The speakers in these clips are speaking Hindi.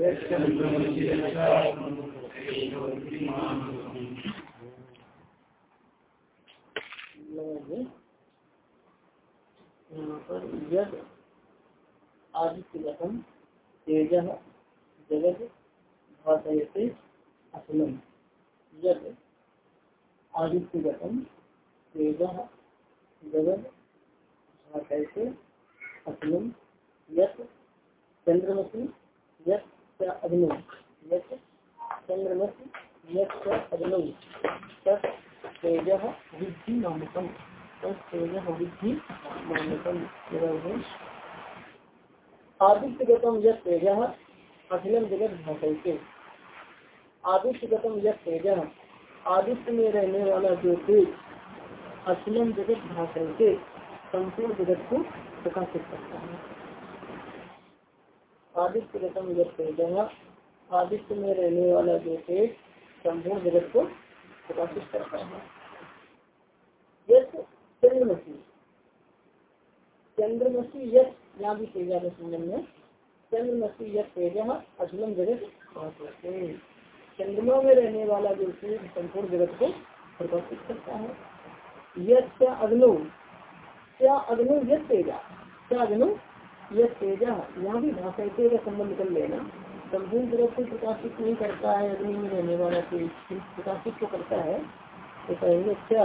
यहाँ पर यद आदित्य तेज जगत भाषयते असलम यद आदित्य गतम तेज जगत भाषयते असलम यत चंद्रमसी यत अग्नि चंद्रमसी तेज विद्धि नामकम तेज अखिलम जगत भाषयते आदित्य यद तेज, आदित्य में रहने वाला जो तेज अखिलम जगत भाषयते संपूर्ण जगत को प्रकाशित करता है। आदित्य गतम यद तेज आदित्य में रहने वाला जो तेज संपूर्ण जगत को प्रकाशित करता है। चंद्रमसी चंद्रमसी यश, यहाँ भी तेजा के संबंध में। चंद्रमसी यश तेज असलम जगत चंद्रमा में रहने वाला जो सूर्य संपूर्ण जगत को प्रकाशित करता है। यश अग्नो? क्या अग्नो यश तेजा क्या अग्नो यश तेजा यहाँ भी भाषा का संबंध कर लेना। संपूर्ण जगत को प्रकाशित नहीं करता है अग्नि में रहने वाला तेज प्रकाशित तो करता है। तो कहेंगे क्या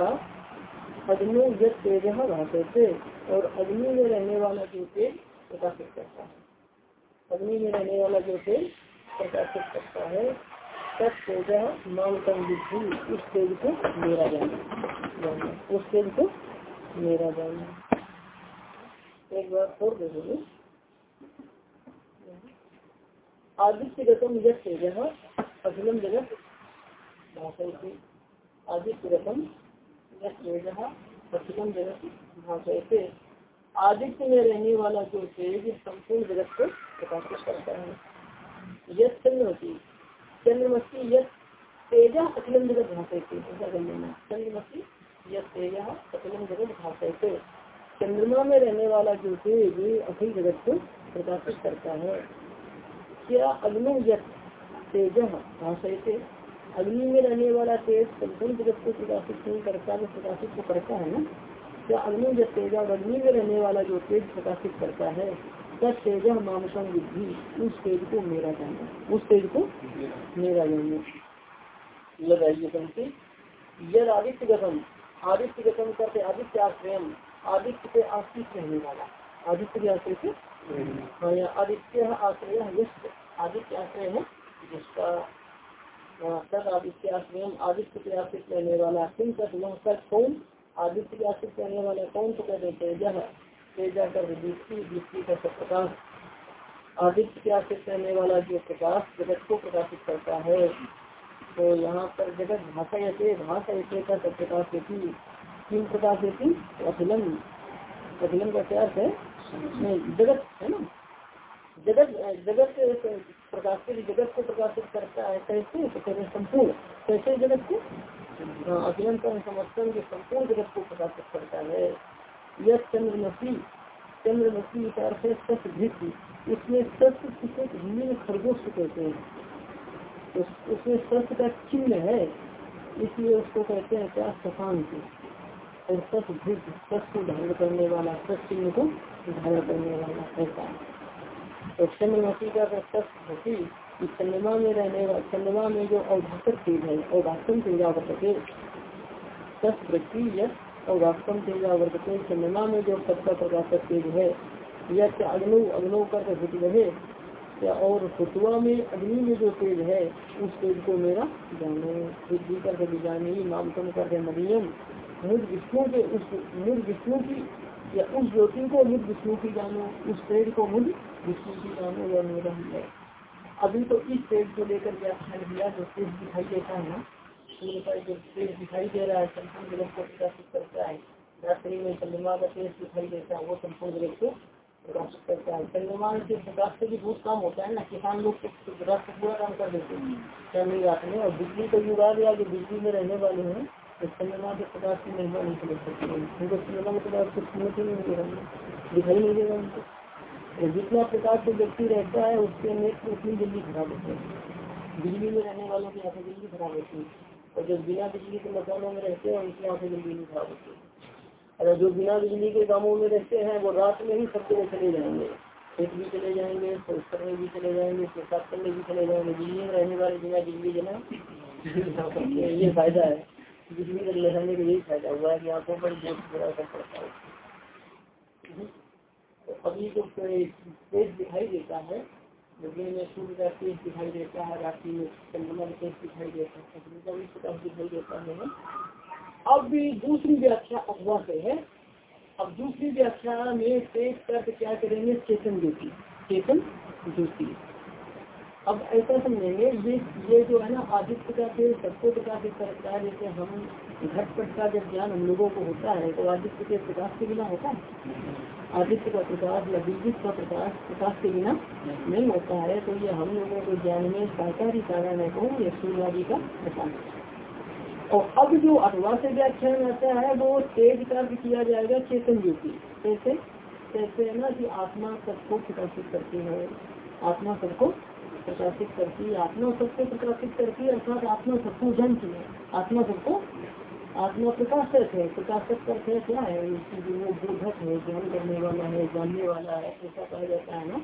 अग्नि जब तेज भाषा से, और अग्नि में रहने वाला जो तेज प्रकाशित करता है। अग्नि में रहने वाला जो तेज प्रकाशित करता है, तब तेज मांगतम बुद्धि उस तेज को मेरा जाना। उस तेज को मेरा जाना। एक बार और देखोगे आदित्य गतम जब तेज अखिलम जगत भाषा आदित्य गतम प्रतिगम जगत भाषा आदित्य में रहने वाला जो तेज संपूर्ण जगत को प्रकाशित करता है। यह चंद्रमती। चंद्रमती यह तेजा अखिलम जगत भाषा ऐसा कर लेना। चंद्रमती यह तेजा अखिलम जगत भाषा चंद्रमा में रहने वाला जो तेज अखिल जगत को प्रकाशित करता है। क्या अग्नि तेज भाषा अग्नि में रहने वाला तेज संपूर्ण जगत को प्रकाशित नहीं करता वो प्रकाशित तो करता है ना? क्या अग्नि जब तेज और अग्नि में रहने वाला जो तेज प्रकाशित करता है तब तेज मामसम विधि उस तेज को मेरा जाना, उस तेज को मेरा जाना। लगाइए से यद आदित्य गतम आदित्य गतम करते आदित्य आश्रय आदित्य पे आश्रित रहने वाला, आदित्य के आश्रय से हाँ आदित्य आश्रय आदित्य आश्रय है, जिसका तद आदित्य आश्रय आदित्य के आश्रित रहने वाला किम तक वह तक कौन? आदित्य के आश्रित रहने वाला कौन? तो कहते हैं तेजा तेजा कर दृष्टि दृष्टि का सब प्रकाश। आदित्य के आश्रित रहने वाला जो प्रकाश, जगत को प्रकाशित करता है तो यहाँ पर जगत भाषा ऐसे भाषा ऐसे का सब प्रकाश देती किम प्रकाश देती अखिलम। अखिलम का क्या है? जगत है ना? जगत जगत प्रकाशित, जगत को प्रकाशित करता है कैसे? तो संपूर्ण। कैसे जगत को? अभियन समर्थन के संपूर्ण जगत को प्रकाशित करता है। यह चंद्रमसी चंद्रमसी का अर्थ है सच उसमें सत्य किसे हिंदी में खरगोश कहते हैं। उसमें सत्य का चिन्ह है, इसलिए उसको कहते हैं क्या? सशांति और सच को धारण करने वाला सच चिन्ह को धारण करने वाला ऐसा तो चंद्रमसी का होती, कि चंद्रमा में रहने वाला, चंद्रमा में जो अवधातक तेज है अवधातम तेजावर्तके वृत्ति यश अवधातम तेजावर्तके चंद्रमा में जो सबका प्रकाशक तेज है यह अग्नो अग्नो कर हुट रहे या और हुतुआ में अग्नि में जो तेज है, उस तेज को मेरा जानो। बुद्धि कर जानी नामकम कर मरियम। मुझ विष्णु के उस मुझ विष्णु की या उस ज्योति को मुझ विष्णु की जानो, उस पेड़ को मुझ विष्णु की जानो, या मेरा है। अभी तो इस तेज को लेकर व्याख्यान दिया जो तेज दिखाई देता है ना का जो तेज दिखाई दे रहा है, संपूर्ण जगत को प्रकाशित करता है, रात्रि में चंद्रमा का तेज दिखाई देता है, वो संपूर्ण जगत को प्रकाशित करता है। चंद्रमा के प्रकाश से भी बहुत काम होता है ना, किसान लोग तो रात को पूरा काम कर देते हैं। चंद्री रात में और बिजली का युग आ गया जो बिजली में रहने वाले हैं। के प्रकाश की महिमा नहीं समझ सकते उनको के सुनने नहीं मिलेगा दिखाई नहीं देगा तो जितना प्रकार से व्यक्ति रहता है, उसके नेत्र उतनी जल्दी खराब होते हैं। बिजली में रहने वालों की आँखें जल्दी खराब होती है। और जो बिना बिजली के मकानों में रहते हैं, उनकी आँखें जल्दी नहीं खराब होती अगर जो बिना बिजली के गाँवों में रहते हैं, वो रात में ही सब जगह चले जाएँगे। खेत भी चले जाएँगे शौच में भी चले जाएँगे पेशाब करने भी चले जाएँगे। बिजली में रहने वाले बिना बिजली जना ये फ़ायदा है। बिजली में लगाने का यही फ़ायदा हुआ है कि आँखों पर बहुत बड़ा असर पड़ता है। तो अभी जो तेज दिखाई देता है दिन में सूर्य का तेज दिखाई देता है रात्रि में चंद्रमा का तेज दिखाई देता है अग्नि का भी प्रकाश दिखाई देता है। अब भी दूसरी व्याख्या अथवा से है। अब दूसरी व्याख्या में तेज तर्क क्या करेंगे? चेतन ज्योति। चेतन ज्योति। अब ऐसा समझेंगे ये ये जो है ना, आदित्य का फिर सबको प्रकाशित करता है? जैसे हम घटपट का जब ज्ञान हम लोगों को होता है तो आदित्य के प्रकाश के बिना होता है? आदित्य का प्रकाश या विद्युत का प्रकाश प्रकाश के बिना नहीं होता है। तो ये हम लोगों को ज्ञान में सहकारी कारण है कहूँ ये सूर्यवादी का प्रकाश। और अब जो अठवा से व्याख्यान आता है, वो तेज का किया जाएगा चेतन ज्योति। कैसे? कैसे है ना कि आत्मा सबको प्रकाशित करती है। आत्मा सबको प्रकाशित करती है। आत्मा सबको प्रकाशित करती है अर्थात आत्मा सबको जानती है। आत्मा सबको आत्मा प्रकाशक है। प्रकाशक करते है क्या है? उसकी वो बोधक है ज्ञान करने वाला है जानने वाला है ऐसा कहा जाता है ना?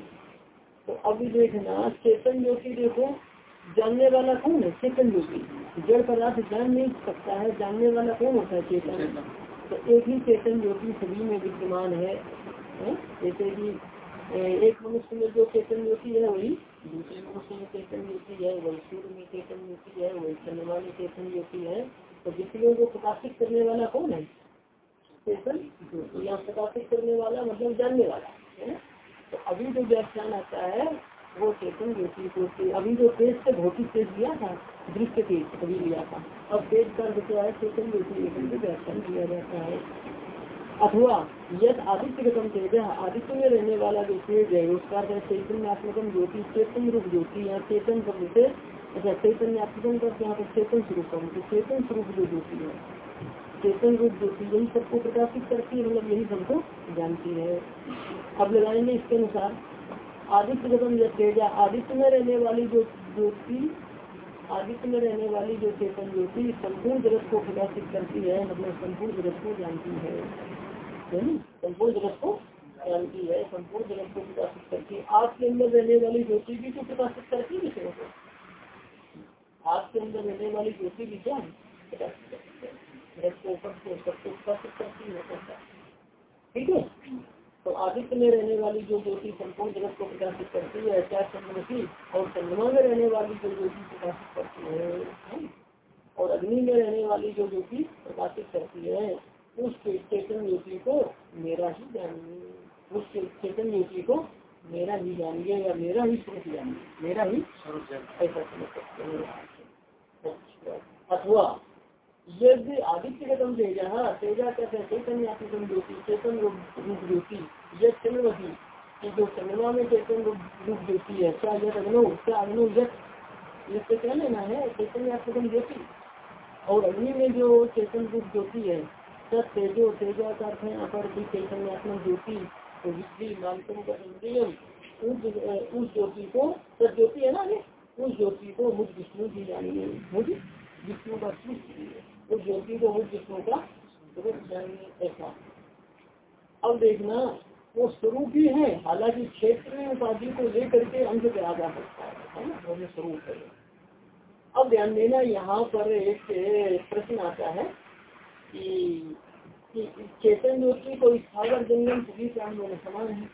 तो अभी देखना चेतन ज्योति देखो जानने वाला कौन है? चेतन ज्योति। जड़ पदार्थ जान नहीं सकता है जानने वाला कौन होता है? चेतन। तो एक ही चेतन ज्योति सभी में विद्यमान है जैसे कि एक मनुष्य में जो चेतन ज्योति है वही दूसरे में चेतन ज्योति है वही चेतन ज्योति है वही चंद्रमा में चेतन ज्योति है। तो विषयों को प्रकाशित करने वाला कौन है? चेतन? यहाँ प्रकाशित करने वाला मतलब जानने वाला, है तो अभी जो व्याख्यान आता है, वो चेतन ज्योति को अभी जो तेज से भौतिक तेज लिया था दृश्य तेज अभी लिया था। अब तेज का क्या है? चेतन ज्योति व्याख्यान दिया जाता है। अथवा यद आदित्य गतम तेज, आदित्य में रहने वाला जो तेज है, उसका चैतन्यात्मकम ज्योति, चेतन रूप ज्योति, या चेतन शब्द से अच्छा चैतन्यात्मकम का यहाँ पर चेतन स्वरूपम तो चेतन स्वरूप जो ज्योति है, चेतन रूप ज्योति यही सबको प्रकाशित करती है मतलब यही सबको जानती है। अब लगाएँगे इसके अनुसार, आदित्य गतम जब तेजा, आदित्य में रहने वाली जो ज्योति आदित्य में रहने वाली जो चेतन ज्योति संपूर्ण जगत को प्रकाशित करती है मतलब संपूर्ण जगत को जानती है संपूर्ण जगत को जानती है, संपूर्ण जगत को प्रकाशित करती है। आज के अंदर रहने वाली ज्योति भी तो प्रकाशित करती है। विषयों को आज के अंदर रहने वाली ज्योति भी क्या प्रकाशित करती है। ठीक है? तो आदित्य में रहने वाली जो ज्योति संपूर्ण जगत को प्रकाशित करती है क्या चंद्रमती और चंद्रमा में रहने वाली जो ज्योति प्रकाशित करती है और अग्नि में रहने वाली जो ज्योति प्रकाशित करती है उस चेतन ज्योति को मेरा ही जानिए उस चेतन ज्योति को मेरा ही जानिए या मेरा ही स्वरूप जानिए मेरा ही ऐसा समझ सकते हैं। अथवा यदि आदित्य गतम तेजा तेजा कहते हैं चैतन्यात्मकम ज्योति चेतन रूप ज्योति यद चंद्रवती कि जो चंद्रमा में चेतन रूप ज्योति है, क्या यद अग्नो, क्या अग्नो ये क्या लेना है चैतन्यात्मकम ज्योति और अग्नि में जो चेतन रूप ज्योति है तब तेजो, तेजा का अर्थ है अपर भी चैतन्यात्मक ज्योति तो मानतम का उस ज्योति को तब ज्योति है ना उस ज्योति को मुझ विष्णु जी जानिए मुझ विष्णु का उस ज्योति को मुझ विष्णु का ऐसा अब देखना, वो स्वरूप ही है, हालाँकि क्षेत्र में उपाधि को लेकर के अंत पे आ जा सकता है ना? स्वरूप है। अब ध्यान देना, यहाँ पर एक प्रश्न आता है कि चेतन ज्योति को स्थावर जंगम सभी प्राणियों में समान है।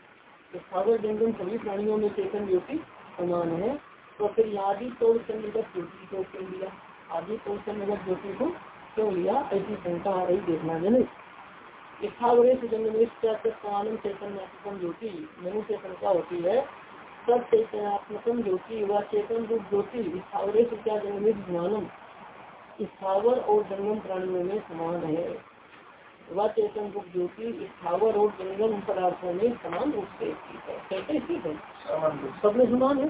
तो स्थावर जंगम सभी प्राणियों में चेतन ज्योति समान है। तो फिर आदि तौर चंद्रगत ज्योति को क्यों लिया आदि तौर चंद्रगत ज्योति को क्यों लिया? ऐसी शंका आ रही देखना जनित स्थावरेश जंगमेश समान चैतन्यात्मकम ज्योति मनु से शंका होती है? सब चैतन्यात्मकम ज्योति व चेतन रूप ज्योति स्थावरेश क्या जंगमेश ज्ञानम स्थावर और जंगम प्राणियों में समान है। वह चेतन रूप ज्योति स्थावर और जंगम पदार्थों में समान रूप से स्थित है। कैसे स्थित है? सब में समान है।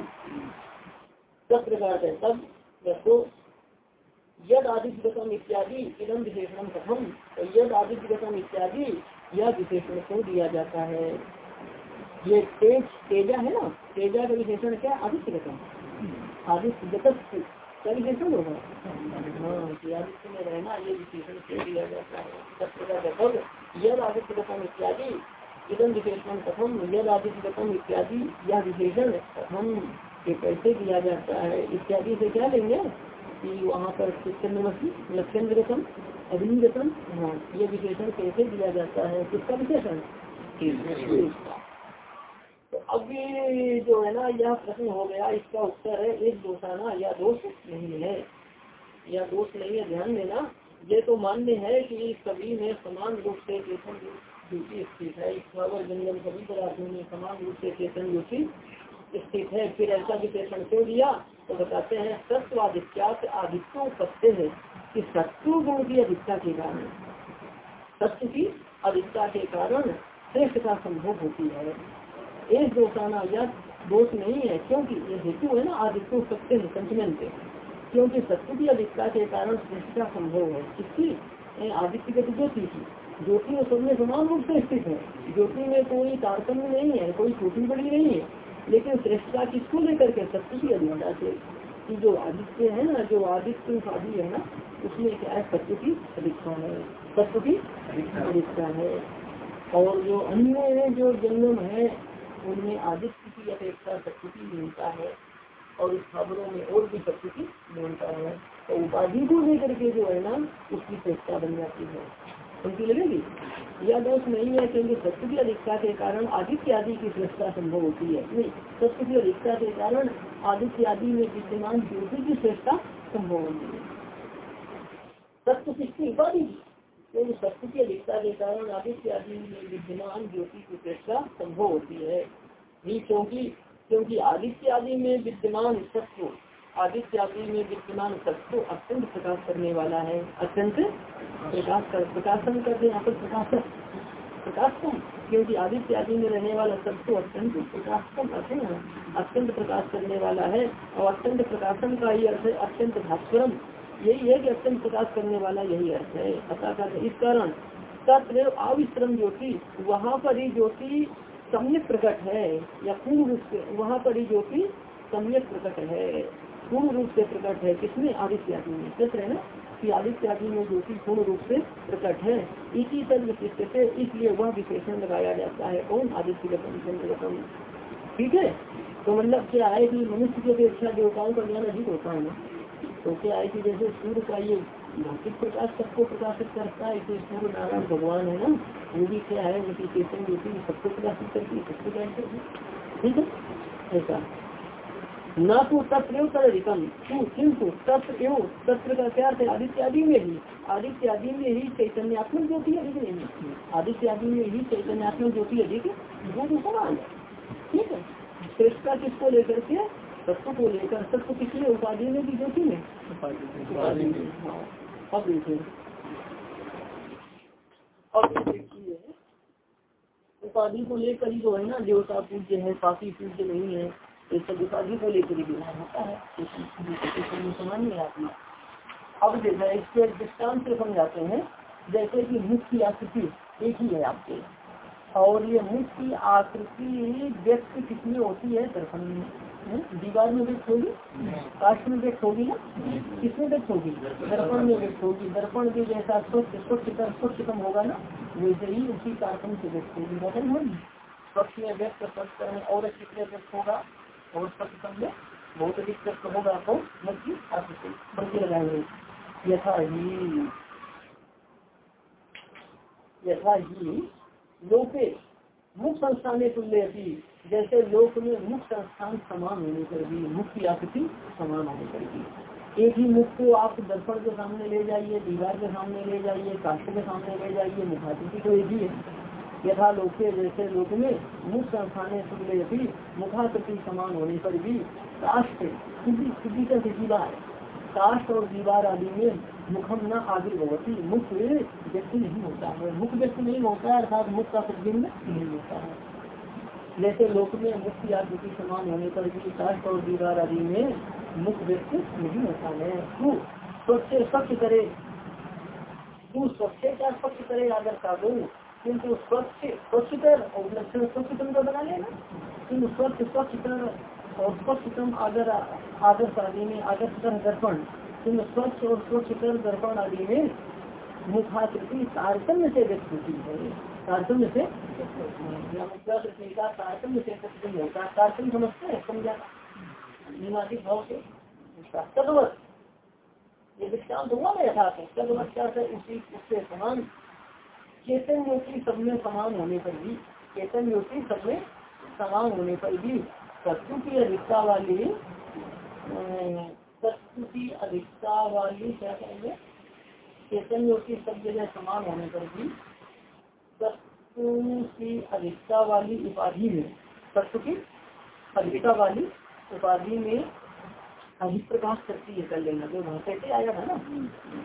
सब प्रकार सब देखो यद आदित्य गतम इत्यादि इदम विशेषण कथम तो यद आदित्य गतम इत्यादि यह विशेषण को दिया जाता है। ये तेज, तेजा है ना? तेजा का विशेषण क्या? आदित्य गतम आदित्य गत का विशेषण होगा। हाँ आदित्य में रहना, ये विशेषण से दिया जाता है। यद आदित्य गतम इत्यादि इधम विशेषण कथम यद आदित्य गतम इत्यादि यह विशेषण कथम, ये कैसे दिया जाता है? इत्यादि से क्या लेंगे? कि वहाँ पर चंद्रमसी लक्षण अग्निगतम हाँ ये विशेषण कैसे दिया जाता है, किसका विशेषण? तो अब ये जो है ना, यह प्रश्न हो गया, इसका उत्तर है, एक दोषाना या दोष नहीं है। या दोष नहीं है, ध्यान देना। ये तो मान्य है कि सभी में समान रूप से चेतन ड्यूटी स्थित है। ईश्वर जंगल सभी पदार्थों में समान रूप से चेतन ड्यूटी स्थित है, फिर ऐसा विशेषण क्यों दिया तो बताते हैं सत्व आदित्यात आदित्यों सत्य है। कि सत्व गुण की अधिकता के कारण, सत्य की अधिकता के कारण श्रेष्ठता संभव होती है। एक दोषाना या दोष नहीं है, क्योंकि ये हेतु है ना, आदित्य सत्य है संचलन पे क्योंकि सत्य की अधिकता के कारण श्रेष्ठता संभव है। इसकी आदित्य के ज्योति की ज्योति में सब में समान रूप से स्थित है। ज्योति में कोई तारतम्य नहीं है, कोई छोटी बड़ी नहीं है। लेकिन श्रेष्ठता किसको लेकर के सत्य की अधिकता से कि जो आदित्य है ना जो आदित्य आदि है ना उसमें क्या है? सत्य की अधिकता है। सत्य की अधिकता है। और जो अन्य जो जन्म है उनमें आदित्य की अपेक्षा शक्ति मिलता है। और इस खबरों में और भी सत्य की मिलता है। तो उपाधि को लेकर के जो है ना उसकी श्रेष्ठता बन जाती है। उनकी लगेगी यह दोष नहीं है क्योंकि सत्य की अधिकता के कारण आदित्य आदि की श्रेष्ठता संभव होती है। नहीं, सत्य की अधिकता के कारण आदित्य आदि में विद्यमान ज्योति की श्रेष्ठता संभव होती है। सत्य किसकी उपाधि। क्योंकि शक्ति की अधिकता के कारण आदित्य आदि में विद्यमान ज्योति की अपेक्षा संभव होती है। क्योंकि क्योंकि आदित्य आदि में विद्यमान सत्व आदित्य आदि में विद्यमान सत्व अत्यंत प्रकाश करने वाला है। अत्यंत प्रकाश कर, प्रकाशन करते यहाँ पर प्रकाशक प्रकाशकम क्योंकि आदित्य आदि में रहने वाला सत्व अत्यंत प्रकाशकम अर्थ है, अत्यंत प्रकाश करने वाला है। और अत्यंत प्रकाशन का ही अर्थ है अत्यंत भास्वरम यही है कि अत्यंत प्रकाश करने वाला यही अर्थ है। अतः इस कारण तत्व अविश्रम ज्योति, वहाँ पर ही ज्योति सम्यक प्रकट है, या पूर्ण रूप से वहाँ पर ही ज्योति सम्यक प्रकट है। पूर्ण रूप से प्रकट है। किसमें? आदित्य आदि में। सच है ना? कि आदित्य आदि में ज्योति पूर्ण रूप से प्रकट है, इसी तरह विशिष्ट से इसलिए वह विशेषण लगाया जाता है कौन आदित्य गतम ठीक है? तो मतलब क्या है कि मनुष्य की अपेक्षा देवताओं का ज्ञान अधिक होता है ना? तो क्या है कि जैसे सूर्य का ये भौतिक प्रकाश सबको प्रकाशित करता है सूर्य नारायण भगवान है ना? वो भी क्या है? उनकी चेतन ज्योति सबको प्रकाशित करती है, सबको ठीक है? ऐसा। न तो तत्व तदधिकम। किंतु तत्व एवं तत्व का क्या है? आदित्य आदि में ही आदित्य आदि में ही चैतन्यात्मक ज्योति अधिक नहीं आदित्य आदि में ही चैतन्यात्मक ज्योति अधिक तो समान है। ठीक है? श्रेष्ठता किसको लेकर के? तत्व को लेकर। तत्व किसने उपाधि में की ज्योति में। अब देखिए। अब देखिए। उपाधि को लेकर ही जो है ना, देवता पूज्य है पापी पूज्य नहीं है। ये सब उपाधि को लेकर व्यवहार होता है सामान्य आत्मा अब देखा इसके दृष्टान से समझाते हैं, जैसे कि मुख की आकृति एक ही है आपके। और ये मुख की आकृति व्यक्त कितनी होती है? दर्शन में। दीवार में व्यक्त होगी? काष्ट में व्यक्त होगी ना? किसमें व्यक्त होगी? दर्पण में व्यक्त होगी। दर्पण के जैसा स्वच्छ स्वच्छ कर स्वच्छतम होगा ना, वैसे ही उसी कार्यक्रम से व्यक्त होगी। स्वच्छ में व्यक्त स्वच्छ और कितने व्यक्त होगा? में बहुत अधिक व्यक्त होगा तो मच्छी आकृति बल्कि लगाएँगे यथा ही यथा ही लोके मुख संस्थान तुल्य जैसे लोक में मुख संस्थान समान होने पर भी, मुख की आकृति समान होने पर भी। एक ही मुख को आप दर्पण के सामने ले जाइए, दीवार के सामने ले जाइए काष्ट के सामने ले जाइए, मुखाकृति तो एक ही है। यथा लोके जैसे लोक में मुख संस्थान तुल्य भी मुखाकृति समान होने पर भी काष्ट शुद्धि का दीवार काष्ट और दीवार आदि में मुखम न आविर्भवती मुख व्यक्ति नहीं होता है। मुख व्यक्ति नहीं होता है, अर्थात मुख का प्रतिबिंब नहीं होता है। जैसे लोक में मुख्य आकृति समान होने पर भी काष्ट और दीवार आदि में मुख व्यक्त नहीं होता है। तू स्वच्छ स्वच्छ करे, तू स्वच्छ का स्वच्छ करे, आदर का दो किंतु स्वच्छ स्वच्छतर और लक्षण का बना लेना। किंतु स्वच्छ स्वच्छतर और आदर, आदर्श आदि में, आदर्श दर्पण। किंतु स्वच्छ और स्वच्छतर दर्पण आदि में मुखाकृति तारतम्य से व्यक्त होती है। तारतम्य से तारतम्य से तारतम्य समझते हैं, समझा। निवासी भाव से। तदवत। ये तदवत क्या उसी, उससे समान चेतन योगी सब में समान होने पर भी चेतन योगी सब में समान होने पर भी सत्तु की अधिकता वाली सत्तु की अधिकता वाली क्या कहेंगे? चेतन योगी सब जगह समान होने पर भी सत्तु की अधिकता वाली उपाधि में सत्तु की अधिकता वाली उपाधि में अधिक प्रकाश करती है कर लेना जो वहाँ कैसे आया था ना,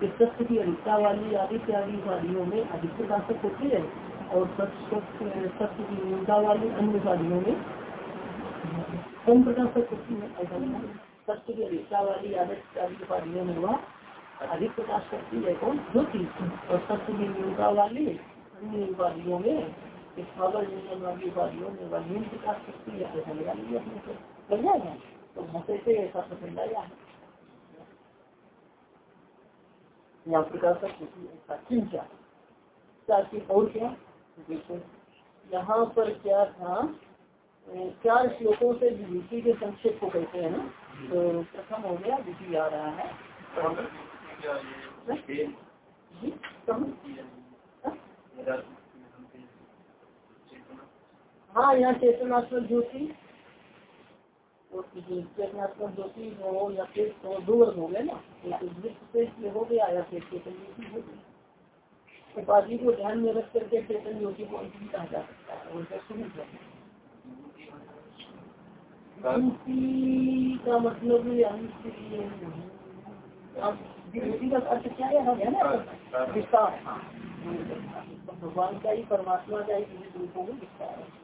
कि सत्य की अधिकता वाली आदि इत्यादि उपाधियों में अधिक प्रकाशक होती है, और सत्य की न्यूनता वाली अन्य उपाधियों में कम प्रकाशक होती है। ऐसा सत्य की अधिकता वाली आदि इत्यादि उपाधियों में वह अधिक प्रकाश करती है कौन? ज्योति। और सत्य की न्यूनता वाली अन्य उपाधियों में वाली उपाधियों में वह न्यून प्रकाश करती है। ऐसा लगा से लग जाएगा तो घसे से ऐसा पसंद आया यहाँ प्रकाशक चिंता ताकि और क्या देखो यहाँ पर क्या था चार श्लोकों से विभूति के संक्षेप को कहते हैं ना तो प्रथम हो गया विधि आ रहा है हाँ यहाँ चेतनात्मक ज्योति चेतनात्मक ज्योति हो या फिर तो दो वर्ग हो गए ना से हो गया या फिर चेतन ज्योति हो गई। उपाधि को ध्यान में रख करके चेतन ज्योति को अंतिम कहा जा सकता है उनका का मतलब का अर्थ क्या है? ना? विस्तार। भगवान का ही परमात्मा का ही रूपों में विस्तार है।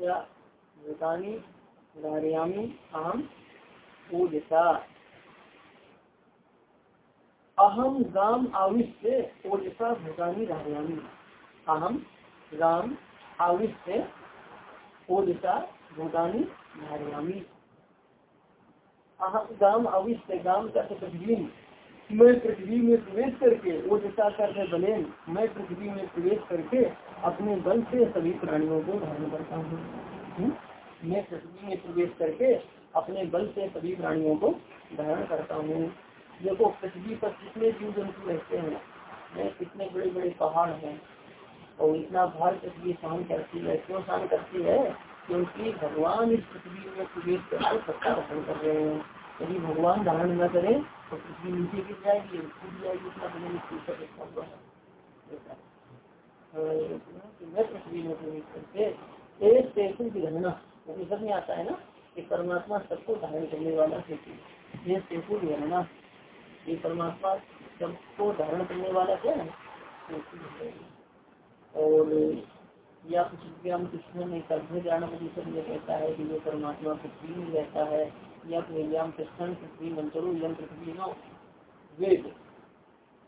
भूतानी धारयामी अहम अहम राम आविष्य ओजसा भूतानी धारयामी अहम राम आविष्य ओजसा भूतानी धारयामी अहम, गाम अविष्य गाम का पृथ्वी मैं पृथ्वी में प्रवेश करके, वो जैसा करके बने मैं पृथ्वी में प्रवेश करके अपने बल से सभी प्राणियों को धारण करता हूँ। हम्म? मैं पृथ्वी में प्रवेश करके अपने बल से सभी प्राणियों को धारण करता हूँ। देखो, पृथ्वी पर कितने जीव जंतु रहते हैं। मैं कितने बड़े बड़े पहाड़ हैं, और इतना भार पृथ्वी सहन करती है, क्यों सहन करती है? क्योंकि भगवान इस पृथ्वी में प्रवेश करके सत्ता धारण कर रहे हैं। यदि भगवान धारण न करे तो पृथ्वी नीचे गिर जाएगी टूट जाएगी इतना बने रखा हुआ है पृथ्वी में प्रवेश करके एक सेतु की घटना उपनिषद में आता है ना, कि परमात्मा सबको धारण करने वाला सेतु ये सेतु की घटना ये परमात्मा सबको धारण करने वाला क्या है? और या व्याम कृष्ण में कर्भ ज्ञान परिषद में कहता है कि ये परमात्मा पृथ्वी में रहता है।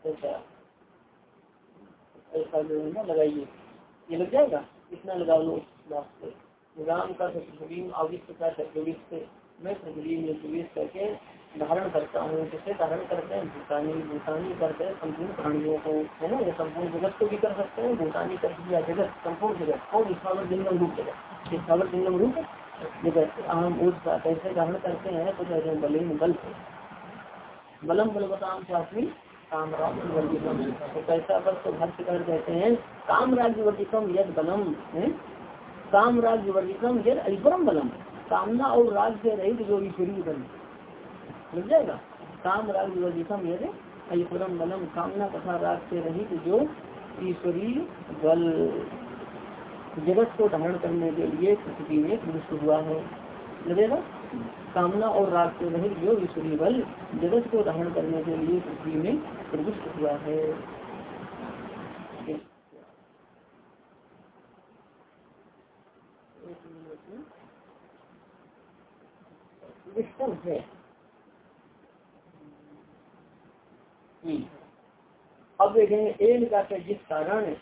ऐसा। जो है ना, लगाइए। ये लग जाएगा? इतना लगा लो राम का का मैं करके धारण करता हूँ, जिसे धारण करते हैं, भूतानी भूतानी करते हैं, संपूर्ण प्राणियों को, है ना? ये संपूर्ण जगत को भी कर सकते हैं, भूतानी कर दिया जगत, संपूर्ण जगत। और स्थावर जिंगम रूप जगत। स्थावर जिंगम रूप कैसे धारण करते हैं तो कहते हैं बलिन बल बलम बलवताम शास्त्री काम तो कैसा बल तो भाष्यकार कहते हैं काम राज्य वर्जितम यद बलम, है? काम यद अलिपरम बलम। कामना और राज से रहित जो ईश्वरीय बल मिल जाएगा? काम राग यदि अयुपरम बलम। कामना तथा राग से रहित जो ईश्वरी बल जगत को धारण करने के लिए पृथ्वी में प्रविष्ट हुआ है। लगेगा? कामना और राग से रहित जो ईश्वरी बल जगत को धारण करने के लिए पृथ्वी में प्रविष्ट हुआ है। है। हम्म। अब देखेंगे एक का जिस कारण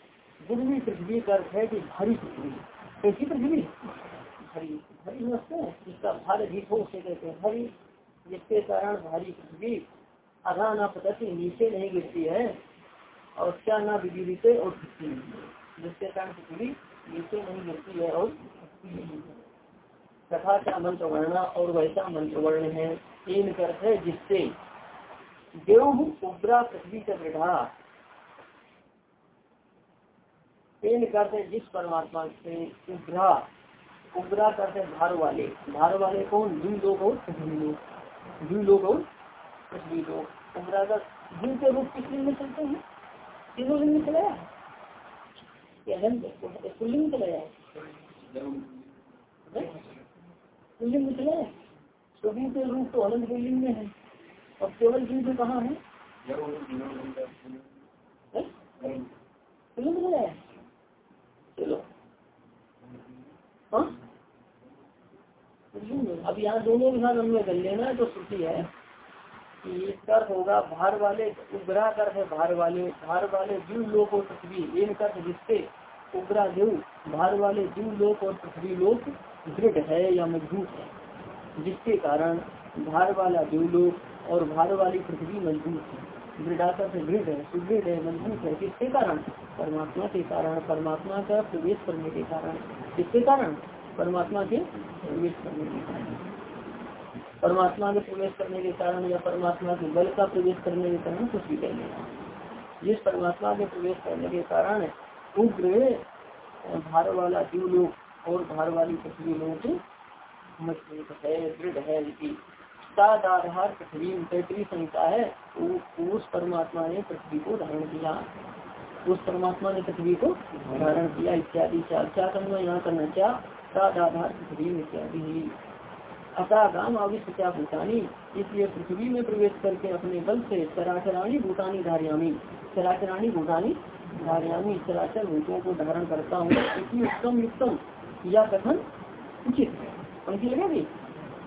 गुरवी पृथ्वी का अर्थ है कि भारी पृथ्वी कैसी पृथ्वी भारी भारी हैं जिसका भार अधिक हो उसे कहते हैं। भारी, जिसके कारण भारी पृथ्वी आधा ना पति नीचे नहीं गिरती है, और क्या ना बिजली और पृथ्वी जिसके कारण पृथ्वी नीचे नहीं गिरती है और तथा क्या मंत्र वर्ण और वैसा मंत्र वर्ण है, तीन कर है जिससे देव उग्रा पृथ्वी का दृढ़ा तीन करते जिस परमात्मा से उग्रा उग्रा करते भार वाले। भार वाले कौन? द्वी लोग और पृथ्वी लोग। और पृथ्वी लोग। उग्रा का द्वी के रूप किस लिंग में चलते हैं? तीनों लिंग में चलाया पुलिंग चलाया पुलिंग में चलाया सभी के रूप तो अनंत पुलिंग में है। और केवल जीव तो कहाँ है? पुलिंग चलाया चलो हाँ? अब यहाँ दोनों विधान अन्वय कर लेना तो श्रुति है। कि इसका होगा भार वाले, उग्रा कर है भार वाले। भार वाले जीव लोक और पृथ्वी इन कर जिससे उग्रा देव भार वाले जीव लोक और पृथ्वी लोक दृढ़ है या मज़बूत है, जिसके कारण भार वाला जीव लोक और भार वाली पृथ्वी मज़बूत है। दृढ़ाता से दृढ़ है, सुदृढ़ है, मज़बूत है। किसके कारण? परमात्मा के कारण। परमात्मा का प्रवेश करने के कारण। किसके कारण? परमात्मा के प्रवेश करने के कारण। परमात्मा के प्रवेश करने के कारण या परमात्मा के बल का प्रवेश करने के कारण कुछ भी कहने जिस परमात्मा के प्रवेश करने के कारण उग्र भार वाला जीव लोग और भार वाली पृथ्वी लोग मज़बूत है, दृढ़ है आधार पृथ्वी पैतृ संहिता है। उस परमात्मा ने पृथ्वी को धारण किया। उस परमात्मा ने पृथ्वी को धारण किया, इत्यादि। क्या क्या करना यहाँ करना क्या? आधार पृथ्वी इत्यादि अतागाम क्या भूतानी? इसलिए पृथ्वी में प्रवेश करके अपने बल से चराचराणी भूटानी धारियामी। चराचराणी भूटानी धारियामी। चराचर भूतों को धारण करता हूँ। इसी उत्तम युक्तम। या कथन उचित है। पंक्ति लगेगी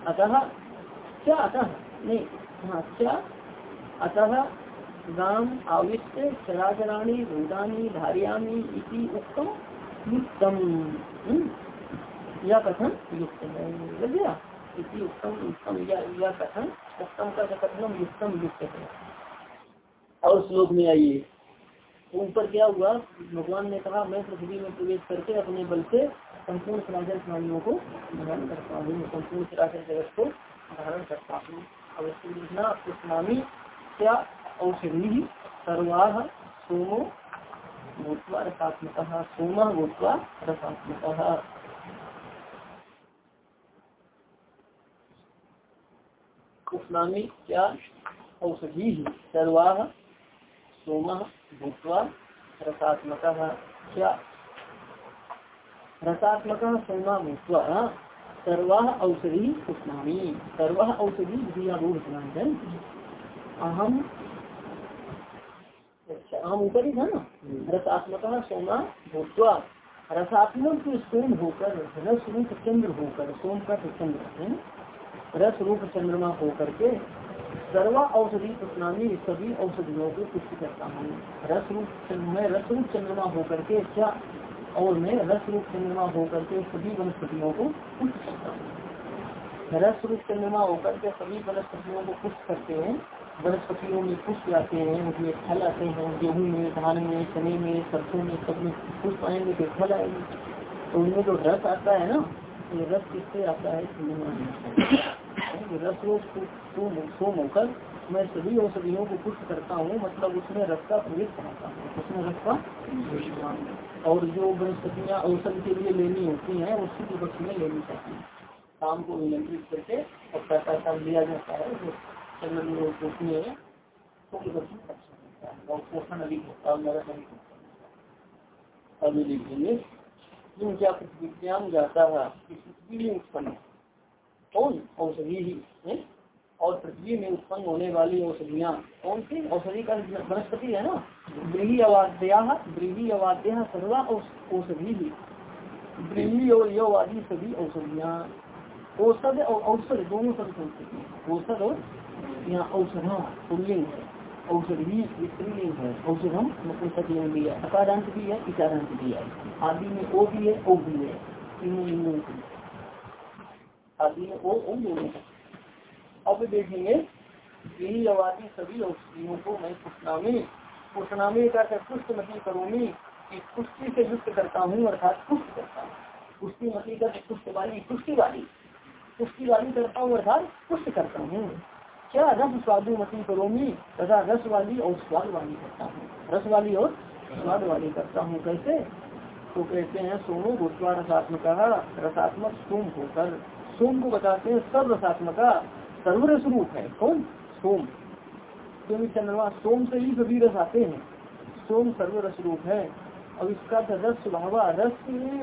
अतः अतः, नहीं हाँ अतः गाम आविष्ट चराचराणी, भूतानी, धारियामी इसी उत्तम युक्तम। हम्म? या कथन युक्त है। इसी उत्तम उत्तम या कथन उत्तम का कथनम उत्तम युक्त है। और श्लोक में आइए। ऊपर क्या हुआ? भगवान ने कहा, मैं पृथ्वी में प्रवेश करके अपने बल से संपूर्ण सराचर प्राणियों को धारण करता हूँ, संपूर्ण सराचर जगत को। धारण करता हूँ। इसको लिखना कृष्णामी क्या औषधि सर्वाह सोमो भूतवा रसात्मक, सोम भूतवा रसात्मक। उष्णामी क्या औषधि सर्वा सोम भूतवा रसात्मक। क्या? रसात्मक, सोमा भूतवा सर्वा औषधि उष्णामी सर्वा औषधि विधियारूढ़ अहम अच्छा अहम ऊपर ही था ना रसात्मक सोमा भूतवा। रसात्मक सोम होकर रस रूप चंद्र होकर सोम का चंद्र रस रूप चंद्रमा होकर के सर्वा औषधि प्रश्नामी सभी औषधियों को पुष्टि करता हूँ। रस रूप मैं रस रूप चंद्रमा होकर के क्या और मैं रस रूप चंद्रमा होकर के सभी वनस्पतियों को पुष्ट करता हूँ। रस रूप चंद्रमा होकर के सभी वनस्पतियों को पुष्ट करते हैं। वनस्पतियों में पुष्प आते हैं उसमें फल आते हैं, गेहूँ में, धान में, चने में, सरसों में, सब में पुष्प आएँगे तो फल आएँगे। तो उनमें जो रस आता है ना ये रस किससे आता है? रस होकर मैं सभी औषधियों को पुष्ट करता हूँ मतलब उसमें रस का प्रवेश कराता हूँ उसमें रस का और जो वनस्पतियाँ औषधि के लिए लेनी होती हैं उसकी के पक्ष में लेनी चाहिए काम को नियंत्रित करके और पैसा काम लिया जाता है जो चंद्र होती है तो और पोषण अधिक होता है नरक अधिक होता है अभी लिखेंगे क्या पृथ्वी जाता है उत्पन्न कौन? औषधि ही, है? और पृथ्वी में उत्पन्न होने वाली औषधियाँ कौन सी? औषधि का वनस्पति है ना? ब्रीही अवाद्या ब्रीही अवाद्या सर्वा औषधि ही। ब्रीही और यवादी सभी औषधियाँ। औषध और औषध, दोनों सब संस्कृति औषध और यहाँ औषधा, पुलिंग है। औषधि स्त्रीलिंग है। औषधम नपुंसकलिंग भी है अकारांत भी है, इकारांत भी है। आदि में ओ भी है, ओ भी है। तीनों लिंगों आदि में ओ दोनों अब देखेंगे यही आवादी सभी औषधियों को मैं पुष्णामी पुष्णामी का पुष्ट मती करूँगी कि पुष्टि से युक्त करता हूँ, अर्थात पुष्ट करता हूँ। पुष्टि मती का पुष्ट वाली, पुष्टि वाली पुष्टि वाली करता हूँ, अर्थात पुष्ट करता हूँ। क्या रस स्वादु मती करोमी तथा रस वाली और स्वाद वाली करता हूँ। रस वाली और स्वाद वाली करता हूँ, कैसे? तो कहते हैं सोनू भूतवा रसात्मक रसात्मक सोम होकर। सोम को बताते हैं सब रसात्मक सर्वरस रूप है। कौन? सोम। क्योंकि चंद्रमा सोम से ही सभी रस आते हैं। सोम सर्वरस रूप है। और इसका रस स्वभाव, रस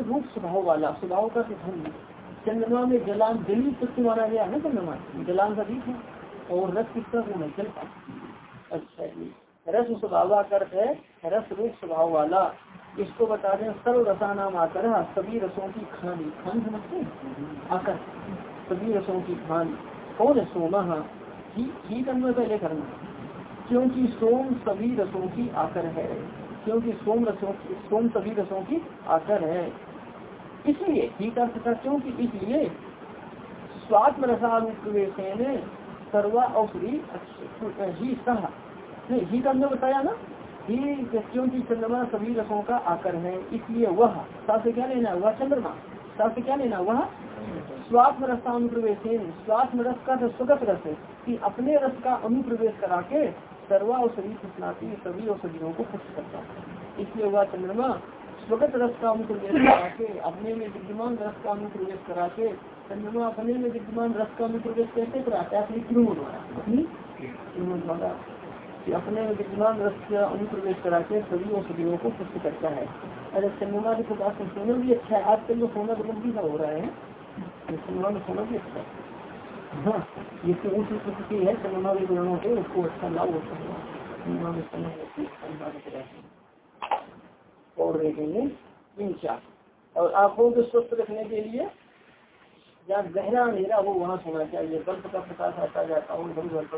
रूप स्वभाव वाला, स्वभाव का धन चंद्रमा में जलान जली तत्व माना गया है ना चंद्रमा? जलान दीप है। और रस किसका गुण है? जल का। अच्छा जी। रस स्वभाव है रस रूप स्वभाव वाला। इसको बता दें सर्व रसा नाम आकर, सभी रसों की खानी। खान समझते आकर। सभी रसों की खान। कौन है सोमा? ही। अन्वय पहले करना क्योंकि सोम सभी रसों की आकर है। क्योंकि सोम रसों सोम सभी रसों की आकर है। इसलिए, ही का क्योंकि इसलिए स्वात्म रसानुप्रवेशन सर्वा औषधि ही सह। ही का हमने बताया ना ही क्योंकि चंद्रमा सभी रसों का आकर है, इसलिए वह से क्या लेना वह चंद्रमा से क्या लेना वह स्वात्म रस का अनुप्रवेश स्वात्म रस का तो स्वगत रस है, कि अपने रस का अनुप्रवेश करा के सर्वा और शरीर खुशनाती, सभी औषधियों को खुश करता है। इसलिए वह चंद्रमा स्वगत रस का अनुप्रवेश करा के, अपने में विद्यमान रस का अनुप्रवेश करा के, चंद्रमा अपने में विद्यमान रस का अनुप्रवेश कैसे कराता है, अपनी क्यों अपनी द्वारा। अपने में विद्यमान रस का अनुप्रवेश करा के सभी औषधियों को पुष्ट करता है। अरे चंद्रमा के प्रकाश में सोना भी अच्छा है आजकल जो सोना बुलंदी का हो रहा है। चंद्रमा में सोना भी अच्छा है। जिसकी ऊँच प्रकृति है चंद्रमा के गुणों से उसको अच्छा लाभ होता है। चंद्रमा में सोना और देखेंगे तीन चार। और आँखों को स्वस्थ रखने के लिए जहाँ गहरा अंधेरा हो, वहाँ सोना चाहिए। बल्ब का प्रकाश आता जाता हो एकदम घर पर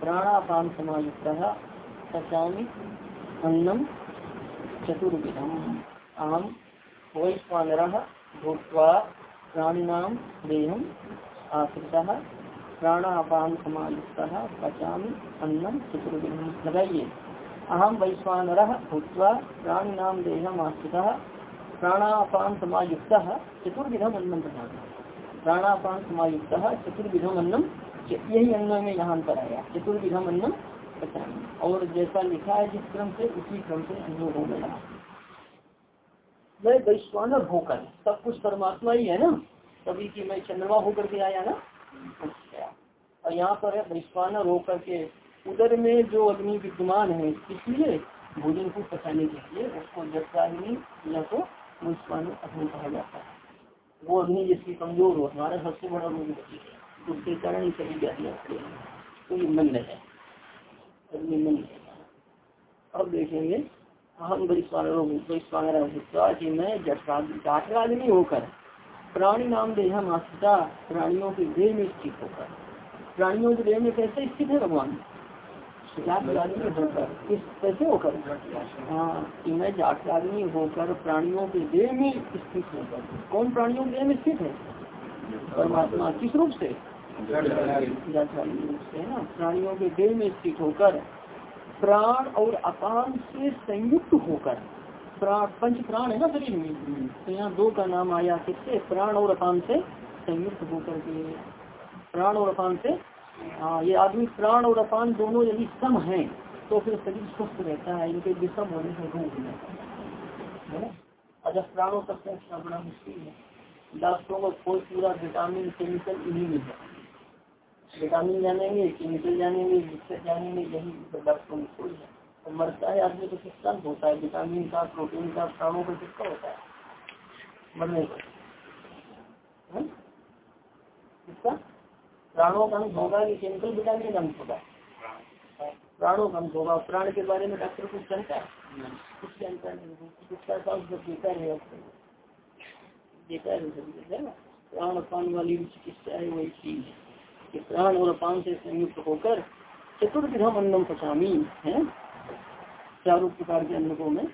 प्राणापान समायुक्त पचामी अन्नम चतुर्विधम। अहम वैश्वानर भूत्वा प्राणिनां देहम आश्रित प्राणापान समायुक्त पचामी अन्नम चतुर्विधम। लगाइए अहम वैश्वानर भूत्वा प्राणिनां देहम आश्रित प्राणापान समायुक्त चतुर्विधम अन्नम प्रधान प्राणापान समायुक्त चतुर्विधम अन्नम यही अन्न में यहाँ पर आया चतुर्विधम अन्नम पचामी और जैसा लिखा है, जिस क्रम से, उसी क्रम से हो गया मैं वैश्वानर होकर सब कुछ परमात्मा ही है ना? तभी की मैं चंद्रमा होकर के आया ना? अच्छा। और यहाँ पर है वैश्वानर होकर के। उधर में जो अग्नि विद्यमान है इसलिए भोजन को पचाने के लिए। उसको जटाग्नि, या तो वैश्वानर अग्नि कहा जाता है। वो अग्नि जिसकी कमज़ोर हो, हमारा सबसे बड़ा रोग है। उसके कारण ही सभी जातियाँ तो ये मंद है। अग्नि मंद है। अब देखेंगे हम कि मैं जाटराग्नि होकर, प्राणी नाम देह आश्रिता प्राणियों के देह में स्थित होकर, प्राणियों के देह में कैसे स्थित है भगवान? होकर किस कैसे होकर? हाँ कि मैं जाटराग्नि होकर प्राणियों के देह में स्थित होकर, कौन प्राणियों के देह में स्थित है? परमात्मा, किस रूप से? प्राणियों के देह में स्थित होकर प्राण और अपान से संयुक्त होकर, प्राण, पंच प्राण है ना शरीर में? तो यहाँ दो का नाम आया किससे प्राण और अपान से संयुक्त होकर के। प्राण और अपान से हाँ ये आदमी प्राण और अपान दोनों यदि सम है तो फिर शरीर स्वस्थ रहता है, इनके विषम होने से रोग है। अच्छा प्राणों तक पहुँचना बड़ा मुश्किल है। डॉक्टरों को कोई पूरा विटामिन केमिकल इन्हीं में है। विटामिन जानेंगे केमिकल जानेंगे मिक्सर जानेंगे, यही में कोई है। तो मरता है आदमी तो किसका होता है विटामिन का प्रोटीन का, प्राणों का किसका होता है। मरने का किसका प्राणों का अंश होगा कि केमिकल विटामिन का अंश होगा? प्राणों का अंश होगा। प्राण के बारे में डॉक्टर कुछ जानता है? कुछ जानता नहीं। चिकित्सा का सब बेकार है बेकार है प्राण पान वाली चिकित्सा है, वही चीज़ कि प्राण और पान से संयुक्त होकर चतुर्विधम अन्नम पचामी, है? चारों प्रकार के अन्न को मैं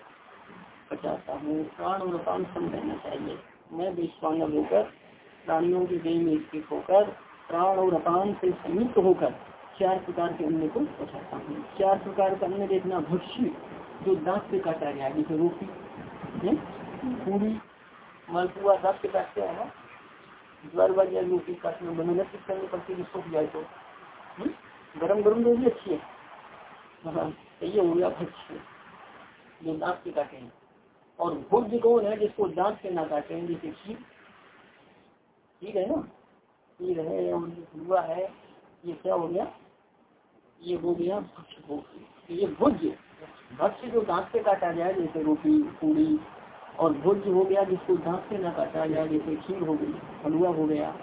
पचाता हूँ। प्राण और पान सम रहना चाहिए। मैं विश्वांग होकर, प्राणियों के देह में स्थित होकर, प्राण और अपान से संयुक्त होकर चार प्रकार के अन्न को पचाता हूँ। चार प्रकार का अन्न देखना भक्ष्य, जो दांत से काटा गया जैसे रोटी पूरी, मालपुआ दांत से काटते हैं बाज़ार रोटी करनी पड़ती है तो गरम गरम रोटी अच्छी है। हाँ ये हो गया जो दांत से काटे हैं। और भुज कौन है जिसको दांत से ना काटे हैं? जैसे खीर ठीक है ना? खीर है हुआ है, ये क्या हो गया? ये हो गया भक्ष्य ये भुज भक्ष्य जो दांत से काटा जाए, जैसे रोटी पूरी और भुज हो गया जिसको दांत से न काटा जाए जैसे खीर हो गई हलवा हो गया।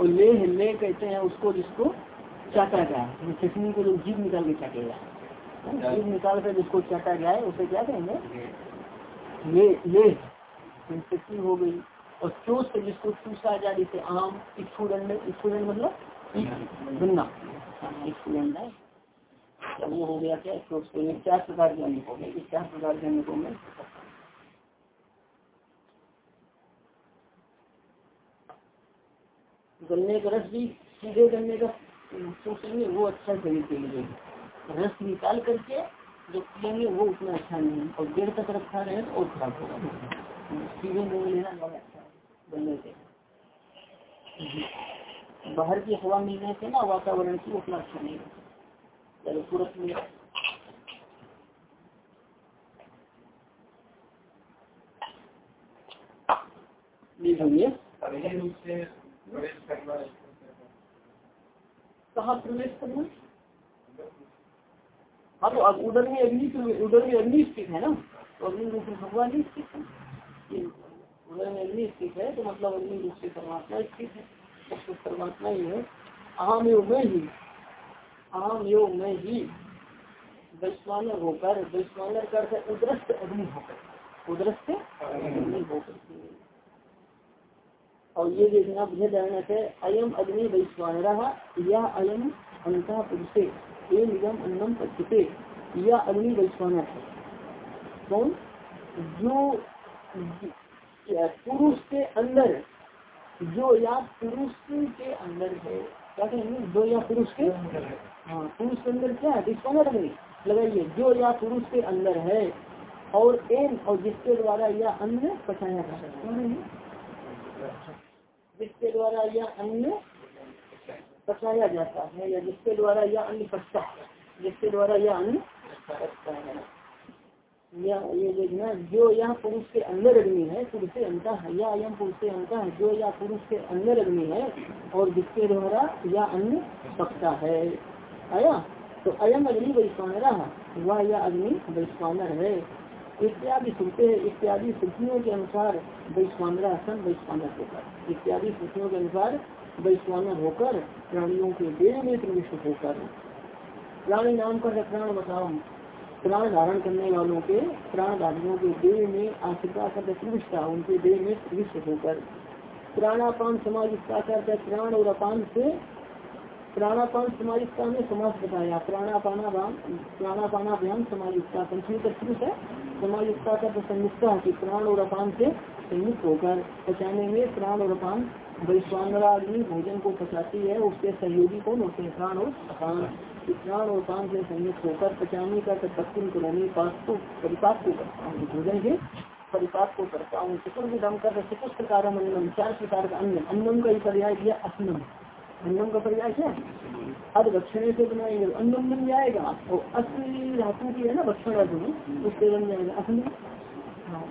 और ले ले कहते हैं उसको जिसको चाटा जाए चटनी को जो जीव निकाल के चाटेगा जीव निकाल कर जिसको चाटा जाए उसे क्या कहेंगे? ले ले चटनी हो गई। और चोट से जिसको चूसा जाए जैसे आम स्टूडेंट स्टूडेंट मतलब गन्ना। स्टूडेंट है तो वो हो गया क्या? चोट से चार प्रकार के हो गए। इस चार प्रकार के अन्न को मैं गन्ने का रस भी सीधे गन्ने का सोचेंगे, वो अच्छा शरीर के लिए। रस निकाल करके जो पियेंगे, वो उतना अच्छा नहीं है। और देर तक रखा रहे तो और खराब होगा। सीधे नहीं लेना ज़्यादा अच्छा गन्ने से। बाहर की हवा मिलने से ना वातावरण की उतना अच्छा नहीं है तुरंत में कहा प्रवेश करना। हाँ तो अब उधर में अग्नि उधर में अग्नि स्थित है ना? तो अग्नि रूप में भगवान ही स्थित है। उधर में अग्नि स्थित है तो मतलब अग्नि रूप से परमात्मा स्थित है। सब कुछ परमात्मा ही है। अहम योग में ही, अहम योग में ही वैश्वानर होकर, वैश्वानर कर उदरस्त अग्नि होकर, उदरस्त अग्नि होकर। और ये देखना बुझे है अयम अग्नि वैश्वानर, या अयम अंत पुरुषे, ये निगम अन्नम पक्षते यह अग्नि वैश्वानर। है कौन? जो पुरुष के अंदर, जो या पुरुष के अंदर है, क्या कहेंगे? जो या पुरुष के हाँ। पुरुष के अंदर क्या है? वैश्वानर अग्नि लगाइए, जो या पुरुष के अंदर है, और एम और जिसके द्वारा यह अन्न पचाया जिसके द्वारा यह अन्न पचाया जाता है, या जिसके द्वारा यह अन्न पचता है, जिसके द्वारा यह अन्न पचता है। या ये देखना जो यह पुरुष के अंदर अग्नि है, पुरुष से है या अयम पुरुष से है जो यह पुरुष के अंदर अग्नि है, और जिसके द्वारा यह अन्न पकता है। आया? तो अयम अग्नि वैश्वानरा वह यह अग्नि वैश्वानर है। इत्यादि श्रुते इत्यादि श्रुतियों के अनुसार वैश्वानरा सन वैश्वानर होकर, इत्यादि श्रुतियों के अनुसार वैश्वानर होकर प्राणियों के देह में प्रविष्ट होकर। प्राणी नाम का प्राण बताओ प्राण धारण करने वालों के प्राणधारियों के देह में आश्रिता कर प्रविष्टा उनके देह में प्रविष्ट होकर। प्राणापान समाज कर प्राण और अपान से प्राणापान समाजिकता में समाज बताया। प्राणापानाभाम प्राणापानाभ्याम समाजिकता पंचमी पुरुष है समाजिकता का संयुक्ता की प्राण और अपान से संयुक्त होकर पचाने में प्राण और अपान वैश्वानराग्नि भोजन को पचाती है उसके सहयोगी कौन होते हैं? प्राण और अपान। प्राण और पान से संयुक्त होकर पचाने का तत्म करोमी पास को परिपाक को करता हूँ। भोजन के परिपाक को करता हूँ। चतुर्विधम कर चतुर्थ प्रकार अन्नम चार प्रकार का अन्न अन्नम का ही पर्याय दिया असनम। अन्नम का पर्याय क्या अब दक्षिणे से बनाएँगे अन्नम बन जाएगा और असली धातु की है ना दक्षिण धातु में उससे बन जाएगा असनम हाँ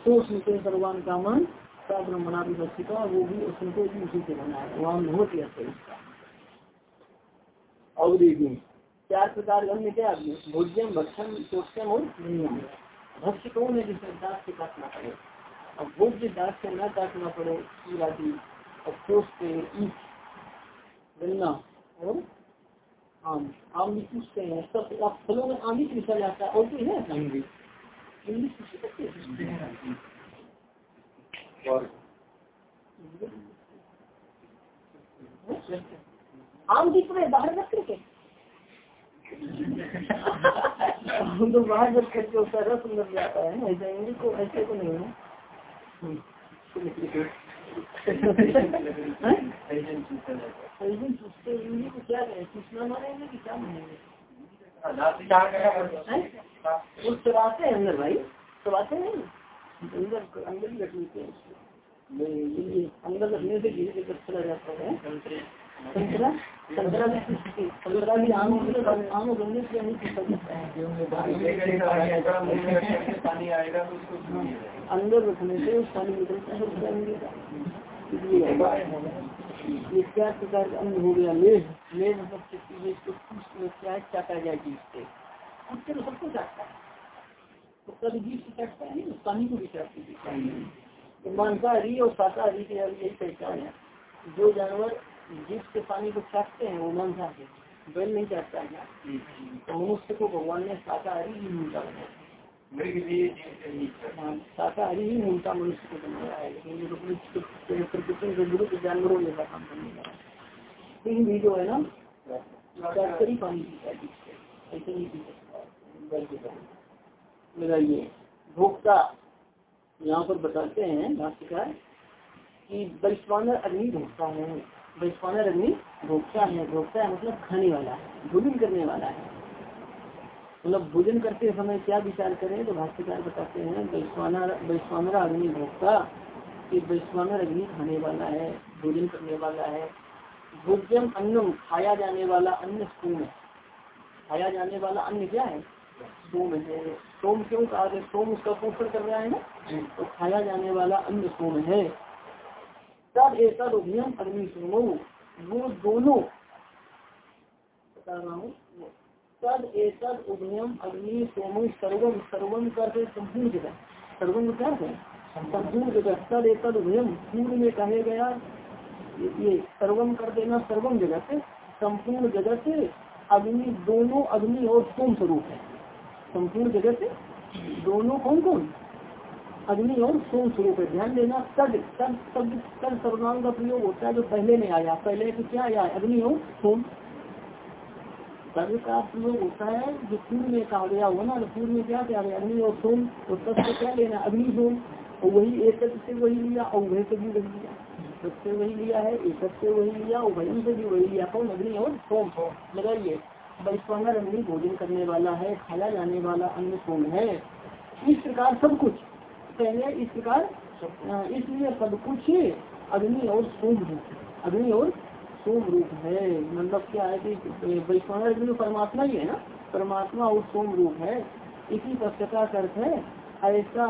सोच सर्वान कामान का ब्रह्मणा भी विवस्थिता वो भी उसको भी उसी से बना है वहाँ बहुत ही अच्छा इसका और चार प्रकार का अन्य क्या भोज्यम भक्षण चोक्षम और नियम भक्ष्य कौन है जिसमें दास से काटना पड़े और भोज्य दास से न काटना पड़े पूरा की और चोट से ईट गन्ना और आम आम भी पूछते हैं सब आप फलों में आम ही पूछा जाता है और कोई है? इंग्लिश पूछ सकते हैं आम की पूरे बाहर रख करके? हम तो बाहर रख करके उसका रस अंदर जाता है ऐसा इंग्लिश को ऐसे को नहीं है। चबाते हैं अंदर भाई चबाते हैं अंदर अंदर ही रख लेते हैं अंदर रखने से धीरे धीरे चला जाता है? अंदर रखने से उस पानी निकलता है ये क्या प्रकार का अन्न हो गया लेज लेज मतलब क्या है चाटा जाए से तो सबको चाटता है तो से चाटता है नहीं पानी को भी चाटती है तो मांसाहारी और शाकाहारी के यही पहचान है जो जानवर से पानी को चाटते हैं वो मांसाहारी बैल नहीं चाटता है। तो मनुष्य को भगवान ने शाकाहारी ही मूलता बनाया शाकाहारी ही मूलता मनुष्य को बनाया है। लेकिन प्रकृति के गुरु जानवरों जैसा काम करने का भी जो है ना शाकाहारी पानी पीता है ऐसे नहीं पी सकता लगाइए। भोक्ता यहाँ पर बताते हैं भाष्यकार कि वैश्वानर अग्नि भोक्ता है। वैश्वानर अग्नि भोक्ता है भोक्ता है मतलब खाने वाला है भोजन करने वाला है। मतलब भोजन करते समय क्या विचार करें तो भाष्यकार बताते हैं वैश्वानर वैश्वानर अग्नि भोक्ता कि वैश्वानर अग्नि खाने वाला है भोजन करने वाला है। भोज्यम अन्नम खाया जाने वाला अन्न सोम है। खाया जाने वाला अन्न क्या है? सोम है। सोम क्यों कहा सोम उसका पोषण कर रहा है ना? तो खाया जाने वाला अन्न सोम है। तब एक उभयम अग्नि सोमो वो दोनों, बता रहा हूँ तद एक उभयम अग्नि सोमो सर्वम सर्वम करते संपूर्ण जगह सर्वम क्या है? संपूर्ण जगह तद एक उभयम पूर्व में कहे गया, ये सर्वम कर देना सर्वम जगत। संपूर्ण जगत अग्नि, दोनों अग्नि और सोम स्वरूप है। संपूर्ण जगत दोनों कौन कौन अग्नि और सोम स्वरूप है। ध्यान देना, तद तद शब्द तद सर्वनाम का प्रयोग होता है जो पहले में आया। पहले तो क्या आया? अग्नि और सोम। तद का प्रयोग होता है जो पूर्व में कहा गया हो ना, पूर्व में क्या क्या अग्नि और सोम। और तब से क्या लेना? अग्नि सोम। और वही एक से वही लिया, और वही से भी वही लिया। सबसे वही लिया है एक से वही लिया, और वही से भी वही लिया। कौन? अग्नि और सोम। हो लगाइए। वैश्वानर अग्नि भोजन करने वाला है, खाया जाने वाला अन्न सोम है। इस प्रकार सब कुछ। पहले इस प्रकार इसलिए सब कुछ अग्नि और सोम रूप अग्नि और सोम रूप है। मतलब क्या है कि वैश्वानर अग्नि परमात्मा ही है ना? परमात्मा और सोम रूप है। इसी पक्षता अर्थ है? ऐसा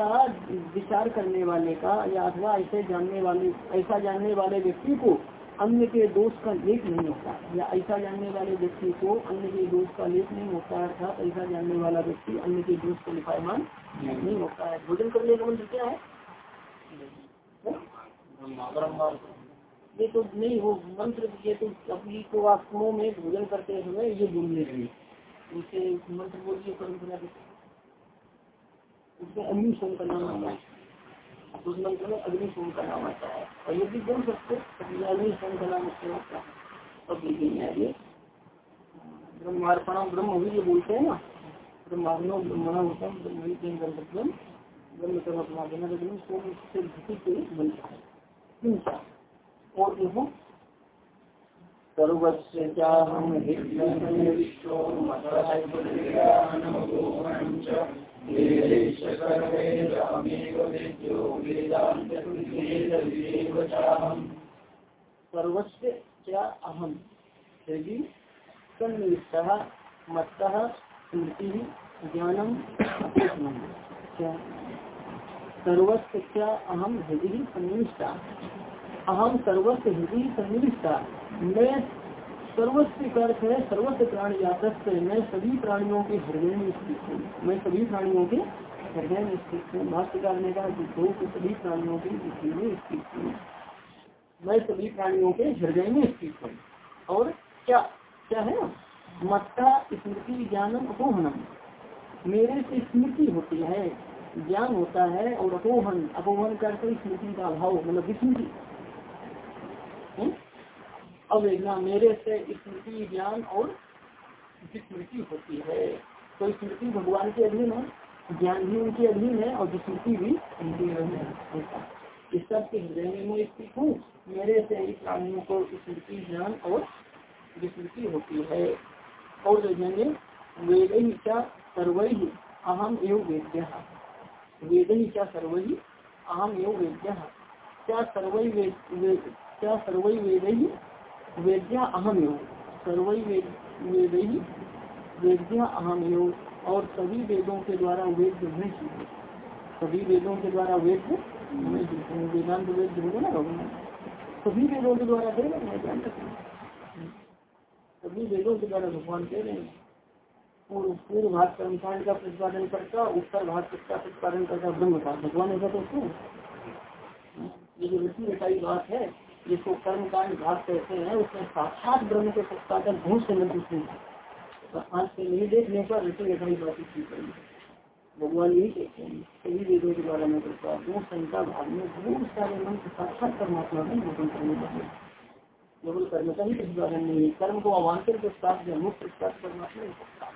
विचार करने वाले का या अथवा ऐसे जानने वाले, ऐसा जानने वाले व्यक्ति को अन्य के दोष का लेख नहीं होता। या ऐसा जानने वाले व्यक्ति को अन्य के दोष का लेख नहीं होता, अर्थात ऐसा जानने वाला व्यक्ति अन्य के दोष को लिपायमान नहीं होता है। भोजन करने का मंत्र क्या है? ये तो नहीं हो मंत्र, ये तो अपनी को आत्मों में भोजन करते समय ये बोलने लगे। उसे मंत्र बोलिए परंपरा उसमें अग्नि सोम का उस मंत्र में अग्नि सोम का नाम आता है। और ये भी बोल सकते अग्नि सोम का नाम उसमें आता है? अब देखेंगे आगे ब्रह्मार्पणा ब्रह्म भी ये बोलते हैं ना। ब्रह्माग्नो, ब्रह्मणा होता है ब्रह्म ब्रह्म सोम से के बनता है। और सर्वस्य क्या अहम। यदि मत्तः, स्मृति, ज्ञानम क्या क्या अहम हृदय सन्निष्ठा। अहम सर्वस्व हृदय मैं सर्वस्व अर्थ है, सर्वस्व प्राणी यादस्त मैं सभी प्राणियों के हृदय में स्थित हूँ। मैं सभी प्राणियों के हृदय में स्थित हूँ। भाष्यकार ने कहा कि दो के सभी प्राणियों के हृदय में स्थित हूँ। मैं सभी प्राणियों के हृदय में स्थित हूँ। और क्या क्या है? मत्ता, स्मृति ज्ञानम अपोहनम मेरे से स्मृति होती है। ज्ञान होता है और अपोहन अपोहन करते स्मृति का अभाव मतलब विस्मृति। अब देखना मेरे से स्मृति ज्ञान और विस्मृति होती है। तो स्मृति भगवान के अधीन है, ज्ञान भी उनके अधीन है और विस्मृति भी उनके अधीन है। इस सब के हृदय में मैं स्थित हूँ। मेरे से ही प्राणियों को स्मृति ज्ञान और विस्मृति होती है। और देखेंगे वेद ही क्या सर्वई अहम एवं वेद्य। वेद ही क्या सर्वई अहम एवं वेद्य। क्या सर्वई वेद क्या सर्वई वेद ही वेद्या अहम एवं। सर्वई वेद वेद्या अहम एवं। और सभी वेदों के द्वारा वेद मैं ही सभी वेदों के द्वारा वेद मैं ही वेदांत वेद होगा ना, भगवान? सभी वेदों के द्वारा दे रहे हैं सभी वेदों के द्वारा भगवान कह रहे हैं। पूर्व पूर्व भाग कर्मकांड का प्रतिपादन करता, उत्तर भाग का प्रतिपादन करता ब्रह्म का भगवान ऐसा तो क्यों? ये जो ऋषि रटाई बात है जिसको कर्मकांड भाग कहते हैं उसमें साक्षात ब्रह्म के प्रतिपादन बहुत से मंत्र सुन आज से नहीं देखने पर ऋषि रटाई बात ठीक करेंगे भगवान यही कहते हैं, सभी वेदों के द्वारा मैं प्रतिपादन हूँ संहिता भाग में बहुत सारे मंत्र साक्षात परमात्मा का निरूपण करने वाले केवल कर्म का ही प्रतिपादन नहीं है, कर्म को अवान्तर के साथ मुक्त साथ परमात्मा नहीं सकता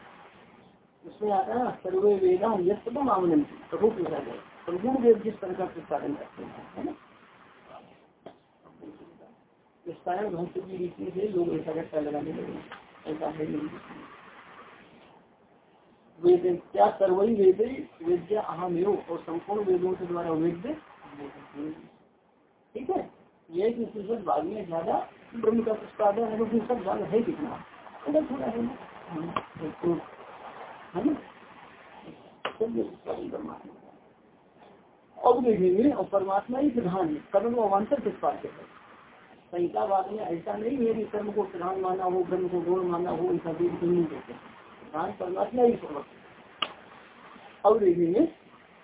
उसमें आता है सर्वे वेदा यम आमन प्रभु पूछा जाए। प्रभु वेद जिस तरह का प्रतिपादन करते हैं, है ना? भक्त की रीति से लोग ऐसा लगाने लगे ऐसा है नहीं। वेद, क्या वेद अहम योग और संपूर्ण वेदों के द्वारा वेद्य ठीक है? यह कि उपनिषद भाग में ज़्यादा ब्रह्म का प्रतिपादन है उपनिषद भाग है कितना? थोड़ा थोड़ा है ना? है ना? अब देखेंगे, और परमात्मा ही प्रधान है। कर्म अवान्तर किस बात के है संहितावाद में ऐसा नहीं है कि कर्म को प्रधान माना हो ब्रह्म को गौण माना हो, ऐसा भी नहीं कहते प्रधान परमात्मा ही सर्वस्व अब देखेंगे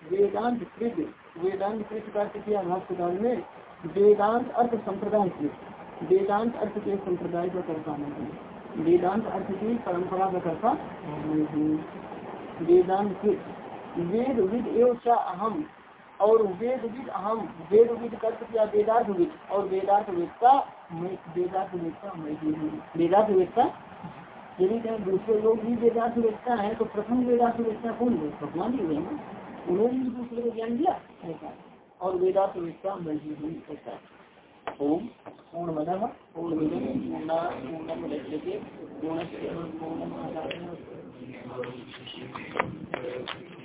वेदांत कृत वेदांत कृत का किया भाष्यकाल में वेदांत अर्थ संप्रदाय कृत वेदांत अर्थ के संप्रदाय का करता नहीं है। वेदांत अर्थ की परंपरा का करता नहीं वेदांत कृत, वेद विद एवं अहम और वेद विद अहम वेद विद कर्त किया, वेदार्थ विद और वेदार्थ वेदता वेदार्थ वेदता वेदार्थ वेदता? यदि कहीं दूसरे लोग भी वेदार्थ वेदता है तो प्रथम वेदार्थ वेदता कौन है? भगवान ही हुए ना। उन्होंने भी दूसरे को ज्ञान दिया, ऐसा। और वेदार्थ वेदता मैं ही हुई ऐसा। ओम पूर्ण मदम पूर्ण, पूर्णा पूर्णम पूर्ण पूर्ण